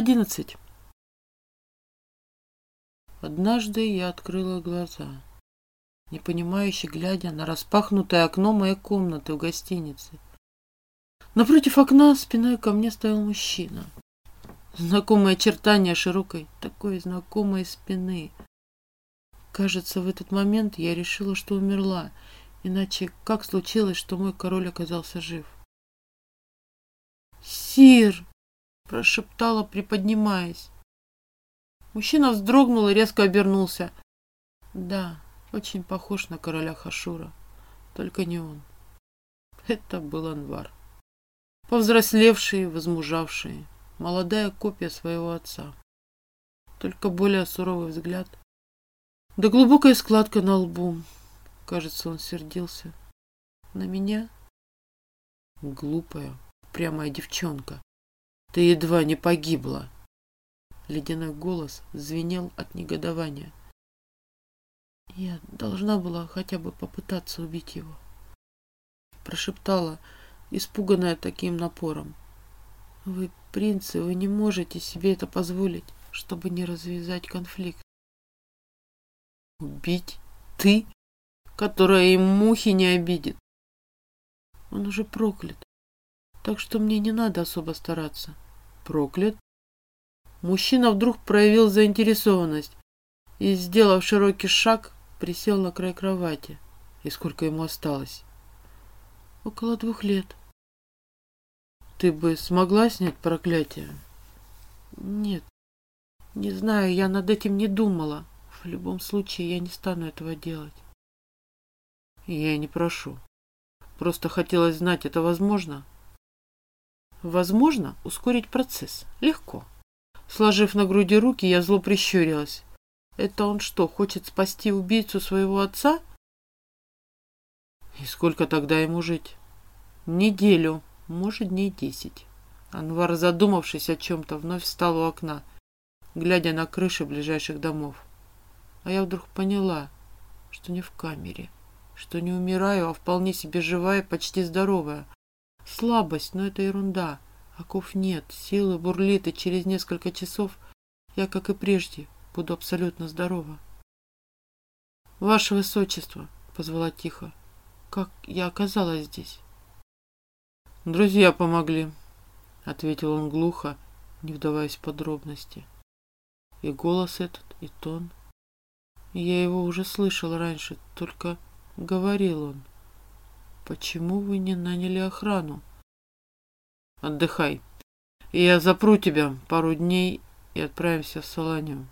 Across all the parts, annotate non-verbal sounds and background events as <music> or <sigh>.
Одиннадцать. Однажды я открыла глаза, непонимающе глядя на распахнутое окно моей комнаты в гостинице. Напротив окна спиной ко мне стоял мужчина. Знакомое очертание широкой, такой знакомой спины. Кажется, в этот момент я решила, что умерла, иначе как случилось, что мой король оказался жив? «Сир!» Прошептала, приподнимаясь. Мужчина вздрогнул и резко обернулся. Да, очень похож на короля Хашура, только не он. Это был Анвар. Повзрослевший, возмужавший, молодая копия своего отца. Только более суровый взгляд. Да глубокая складка на лбу. Кажется, он сердился. На меня? Глупая, прямая девчонка. Ты едва не погибла. Ледяной голос звенел от негодования. Я должна была хотя бы попытаться убить его. Прошептала, испуганная таким напором. Вы, принцы, вы не можете себе это позволить, чтобы не развязать конфликт. Убить? Ты? Которая и мухи не обидит. Он уже проклят. Так что мне не надо особо стараться. Проклят? Мужчина вдруг проявил заинтересованность и, сделав широкий шаг, присел на край кровати. И сколько ему осталось? Около двух лет. Ты бы смогла снять проклятие? Нет. Не знаю, я над этим не думала. В любом случае, я не стану этого делать. Я не прошу. Просто хотелось знать, это возможно? Возможно, ускорить процесс. Легко. Сложив на груди руки, я зло прищурилась. Это он что, хочет спасти убийцу своего отца? И сколько тогда ему жить? Неделю, может, дней десять. Анвар, задумавшись о чем-то, вновь встал у окна, глядя на крыши ближайших домов. А я вдруг поняла, что не в камере, что не умираю, а вполне себе живая, почти здоровая, Слабость, но это ерунда. Оков нет, силы бурлит, и через несколько часов я, как и прежде, буду абсолютно здорова. «Ваше Высочество!» — позвала тихо. «Как я оказалась здесь?» «Друзья помогли», — ответил он глухо, не вдаваясь в подробности. И голос этот, и тон. Я его уже слышал раньше, только говорил он. Почему вы не наняли охрану? Отдыхай. Я запру тебя пару дней и отправимся в Соланию.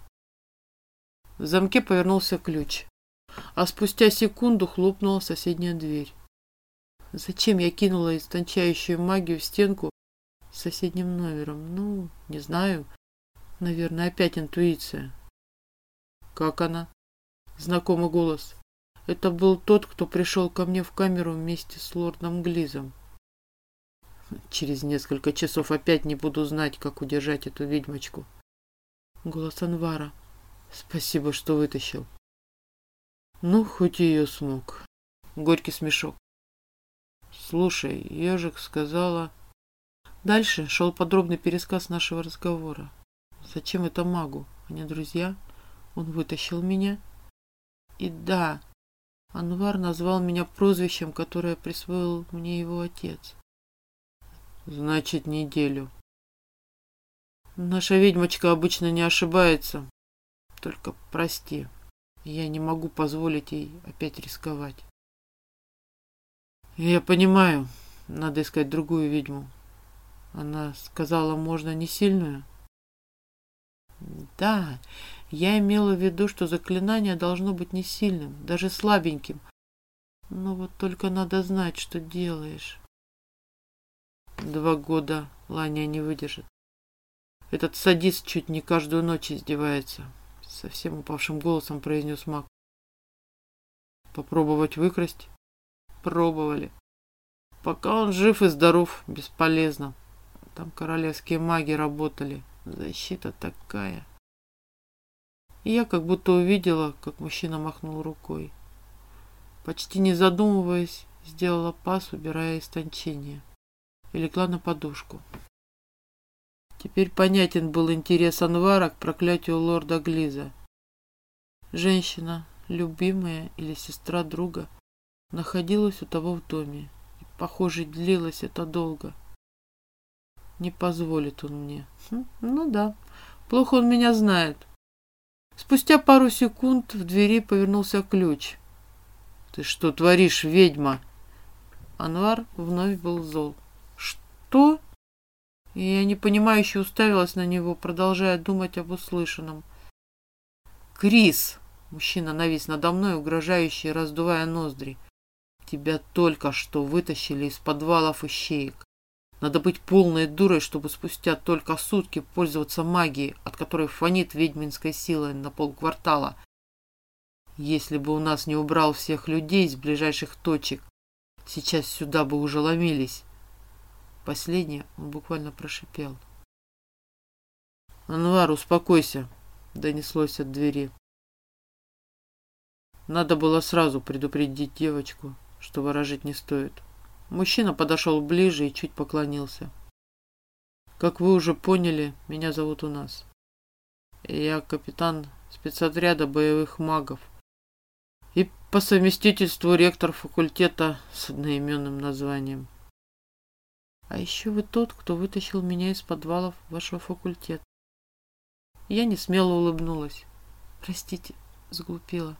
В замке повернулся ключ, а спустя секунду хлопнула соседняя дверь. Зачем я кинула истончающую магию в стенку с соседним номером? Ну, не знаю. Наверное, опять интуиция. Как она? Знакомый голос. Это был тот, кто пришел ко мне в камеру вместе с лордом Глизом. Через несколько часов опять не буду знать, как удержать эту ведьмочку. Голос Анвара. Спасибо, что вытащил. Ну, хоть ее смог. Горький смешок. Слушай, ежик сказала... Дальше шел подробный пересказ нашего разговора. Зачем это магу? Они друзья? Он вытащил меня? И да, Анвар назвал меня прозвищем, которое присвоил мне его отец. Значит, неделю. Наша ведьмочка обычно не ошибается. Только прости, я не могу позволить ей опять рисковать. Я понимаю, надо искать другую ведьму. Она сказала, можно не сильную? Да, я имела в виду, что заклинание должно быть не сильным, даже слабеньким. Но вот только надо знать, что делаешь. Два года Ланя не выдержит. Этот садист чуть не каждую ночь издевается. Совсем упавшим голосом произнес маг. Попробовать выкрасть? Пробовали. Пока он жив и здоров, бесполезно. Там королевские маги работали. Защита такая. И я как будто увидела, как мужчина махнул рукой. Почти не задумываясь, сделала пас, убирая истончение. И легла на подушку. Теперь понятен был интерес Анвара к проклятию лорда Глиза. Женщина, любимая или сестра друга, находилась у того в доме. И, похоже, длилось это долго. Не позволит он мне. Хм, ну да, плохо он меня знает. Спустя пару секунд в двери повернулся ключ. «Ты что творишь, ведьма?» Анвар вновь был зол. «Что?» И я непонимающе уставилась на него, продолжая думать об услышанном. «Крис!» Мужчина навис надо мной, угрожающий, раздувая ноздри. «Тебя только что вытащили из подвалов ищеек. Надо быть полной дурой, чтобы спустя только сутки пользоваться магией, от которой фонит ведьминской силой на полквартала. Если бы у нас не убрал всех людей из ближайших точек, сейчас сюда бы уже ломились. Последнее он буквально прошипел. «Анвар, успокойся!» — донеслось от двери. Надо было сразу предупредить девочку, что ворожить не стоит. Мужчина подошел ближе и чуть поклонился. Как вы уже поняли, меня зовут у нас. Я капитан спецотряда боевых магов и по совместительству ректор факультета с одноименным названием. А еще вы тот, кто вытащил меня из подвалов вашего факультета. Я не смело улыбнулась. Простите, сглупила.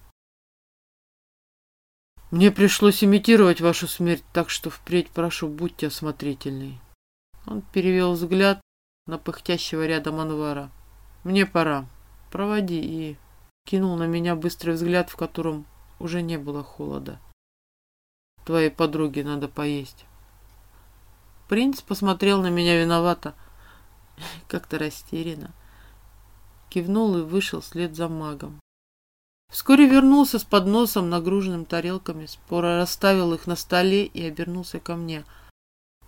Мне пришлось имитировать вашу смерть, так что впредь прошу, будьте осмотрительны. Он перевел взгляд на пыхтящего рядом Анвара. Мне пора. Проводи и кинул на меня быстрый взгляд, в котором уже не было холода. Твоей подруге надо поесть. Принц посмотрел на меня виновато, <laughs> как-то растерянно. Кивнул и вышел вслед за магом. Вскоре вернулся с подносом, нагруженным тарелками, споро расставил их на столе и обернулся ко мне.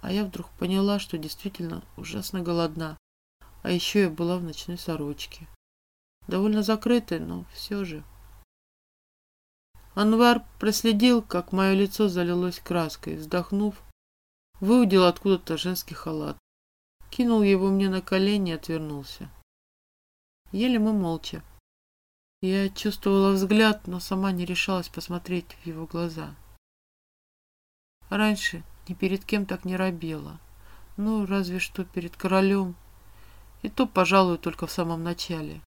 А я вдруг поняла, что действительно ужасно голодна. А еще я была в ночной сорочке. Довольно закрытой, но все же. Анвар проследил, как мое лицо залилось краской. Вздохнув, выудил откуда-то женский халат. Кинул его мне на колени и отвернулся. Ели мы молча. Я чувствовала взгляд, но сама не решалась посмотреть в его глаза. Раньше ни перед кем так не робела. Ну, разве что перед королем. И то, пожалуй, только в самом начале.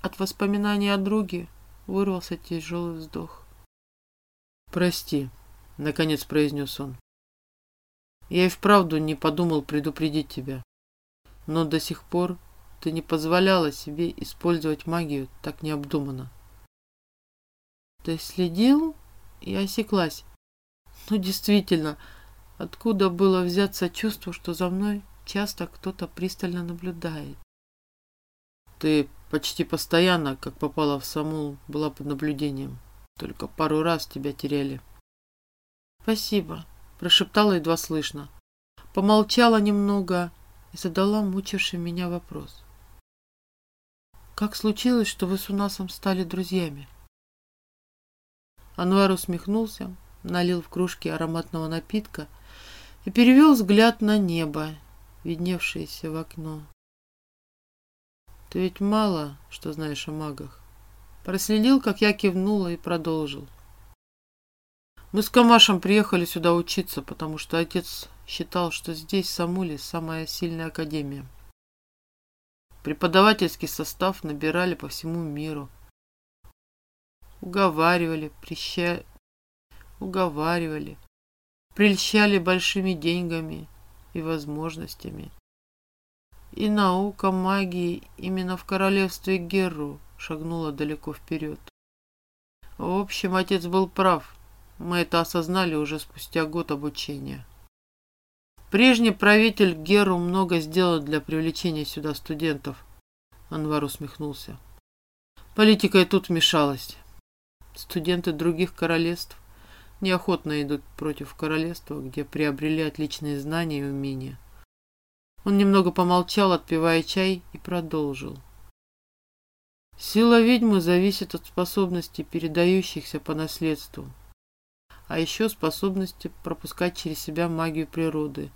От воспоминаний о друге вырвался тяжелый вздох. «Прости», — наконец произнес он. «Я и вправду не подумал предупредить тебя. Но до сих пор ты не позволяла себе использовать магию так необдуманно. Ты следил? Я осеклась. Ну, действительно, откуда было взяться чувство, что за мной часто кто-то пристально наблюдает? Ты почти постоянно, как попала в саму, была под наблюдением. Только пару раз тебя теряли. Спасибо, прошептала едва слышно. Помолчала немного и задала мучивший меня вопрос. Как случилось, что вы с Унасом стали друзьями? Анвар усмехнулся, налил в кружки ароматного напитка и перевел взгляд на небо, видневшееся в окно. Ты ведь мало что знаешь о магах. Проследил, как я кивнула и продолжил. Мы с Камашем приехали сюда учиться, потому что отец считал, что здесь, в Самуле, самая сильная академия. Преподавательский состав набирали по всему миру. Уговаривали, прища... уговаривали, прельщали большими деньгами и возможностями. И наука магии именно в королевстве Герру шагнула далеко вперед. В общем, отец был прав. Мы это осознали уже спустя год обучения. Прежний правитель Геру много сделал для привлечения сюда студентов. Анвар усмехнулся. Политика и тут вмешалась. Студенты других королевств неохотно идут против королевства, где приобрели отличные знания и умения. Он немного помолчал, отпивая чай, и продолжил. Сила ведьмы зависит от способностей, передающихся по наследству, а еще способности пропускать через себя магию природы,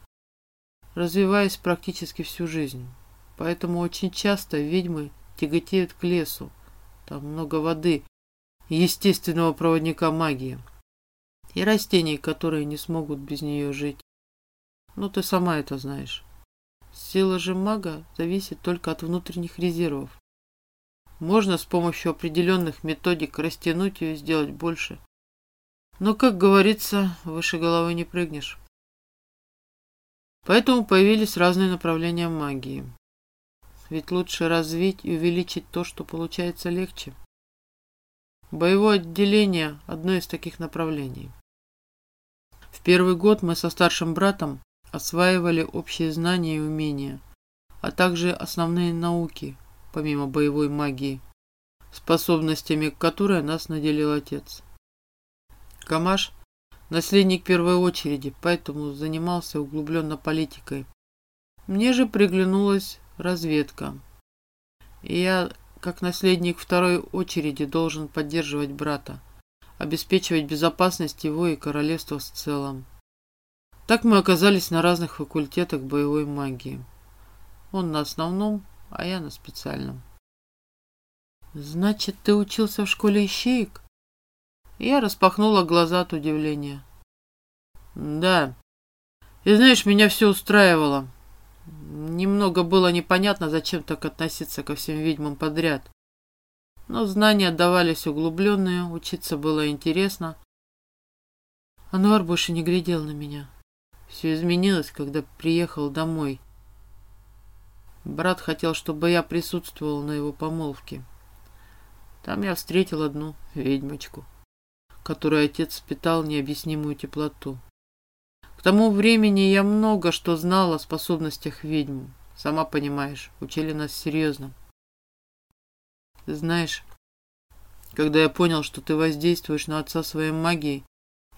развиваясь практически всю жизнь. поэтому очень часто ведьмы тяготеют к лесу. Там много воды, естественного проводника магии. И растений, которые не смогут без нее жить. Ну, ты сама это знаешь. Сила же мага зависит только от внутренних резервов. Можно с помощью определенных методик растянуть ее и сделать больше. Но, как говорится, выше головы не прыгнешь. Поэтому появились разные направления магии. Ведь лучше развить и увеличить то, что получается легче. Боевое отделение – одно из таких направлений. В первый год мы со старшим братом осваивали общие знания и умения, а также основные науки, помимо боевой магии, способностями которой нас наделил отец. Камаш – наследник первой очереди, поэтому занимался углубленно политикой. Мне же приглянулась разведка. И я, как наследник второй очереди, должен поддерживать брата, обеспечивать безопасность его и королевства в целом. Так мы оказались на разных факультетах боевой магии. Он на основном, а я на специальном. «Значит, ты учился в школе ищеек?» Я распахнула глаза от удивления. «Да. И знаешь, меня все устраивало. Немного было непонятно, зачем так относиться ко всем ведьмам подряд. Но знания давались углубленные, учиться было интересно. Ануар больше не глядел на меня. Все изменилось, когда приехал домой. Брат хотел, чтобы я присутствовал на его помолвке. Там я встретил одну ведьмочку, которой отец питал необъяснимую теплоту. К тому времени я много что знал о способностях ведьм. Сама понимаешь, учили нас серьезно. Знаешь, когда я понял, что ты воздействуешь на отца своей магией,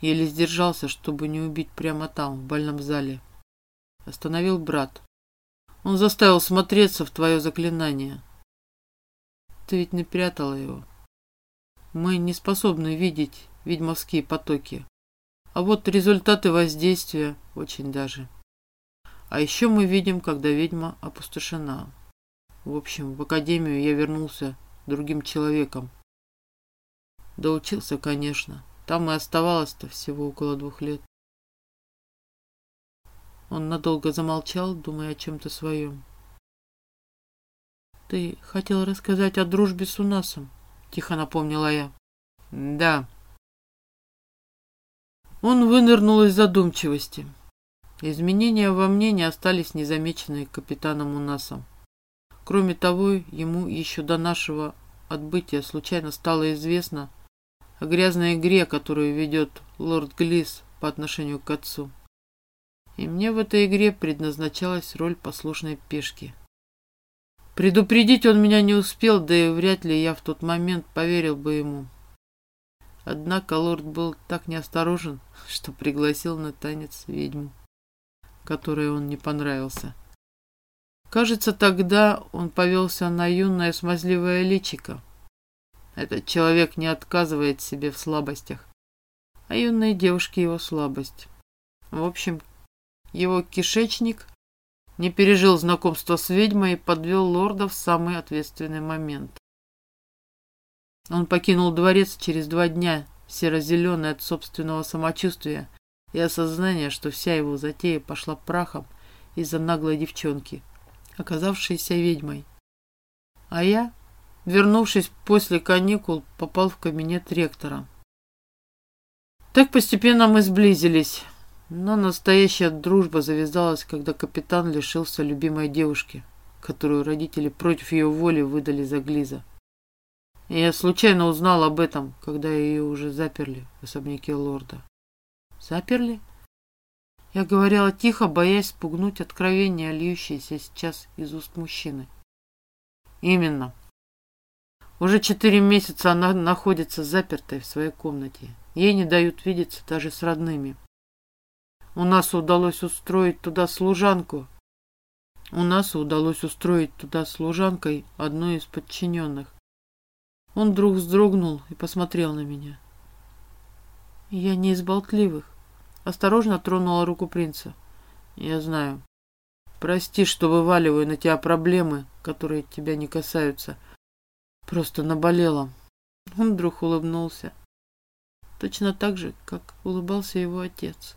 еле сдержался, чтобы не убить прямо там, в больном зале. Остановил брат. Он заставил смотреться в твое заклинание. Ты ведь не прятала его. Мы не способны видеть ведьмовские потоки. А вот результаты воздействия очень даже. А еще мы видим, когда ведьма опустошена. В общем, в академию я вернулся другим человеком. Доучился, конечно. Там и оставалось-то всего около двух лет. Он надолго замолчал, думая о чем-то своем. «Ты хотел рассказать о дружбе с Унасом?» — тихо напомнила я. «Да». Он вынырнул из задумчивости. Изменения во мне не остались незамеченные капитаном Унасом. Кроме того, ему еще до нашего отбытия случайно стало известно о грязной игре, которую ведет лорд Глис по отношению к отцу. И мне в этой игре предназначалась роль послушной пешки. Предупредить он меня не успел, да и вряд ли я в тот момент поверил бы ему. Однако лорд был так неосторожен, что пригласил на танец ведьму, которой он не понравился. Кажется, тогда он повелся на юное смазливое личико. Этот человек не отказывает себе в слабостях, а юные девушки его слабость. В общем, его кишечник не пережил знакомство с ведьмой и подвел лорда в самый ответственный момент. Он покинул дворец через два дня, серо-зеленый от собственного самочувствия и осознания, что вся его затея пошла прахом из-за наглой девчонки, оказавшейся ведьмой. А я, вернувшись после каникул, попал в кабинет ректора. Так постепенно мы сблизились, но настоящая дружба завязалась, когда капитан лишился любимой девушки, которую родители против ее воли выдали за Глиза. Я случайно узнал об этом, когда ее уже заперли в особняке лорда. Заперли? Я говорила тихо, боясь спугнуть откровение, льющееся сейчас из уст мужчины. Именно. Уже четыре месяца она находится запертой в своей комнате. Ей не дают видеться даже с родными. У нас удалось устроить туда служанку. У нас удалось устроить туда служанкой одну из подчиненных. Он вдруг вздрогнул и посмотрел на меня. Я не из болтливых. Осторожно тронула руку принца. Я знаю. Прости, что вываливаю на тебя проблемы, которые тебя не касаются. Просто наболела. Он вдруг улыбнулся. Точно так же, как улыбался его отец.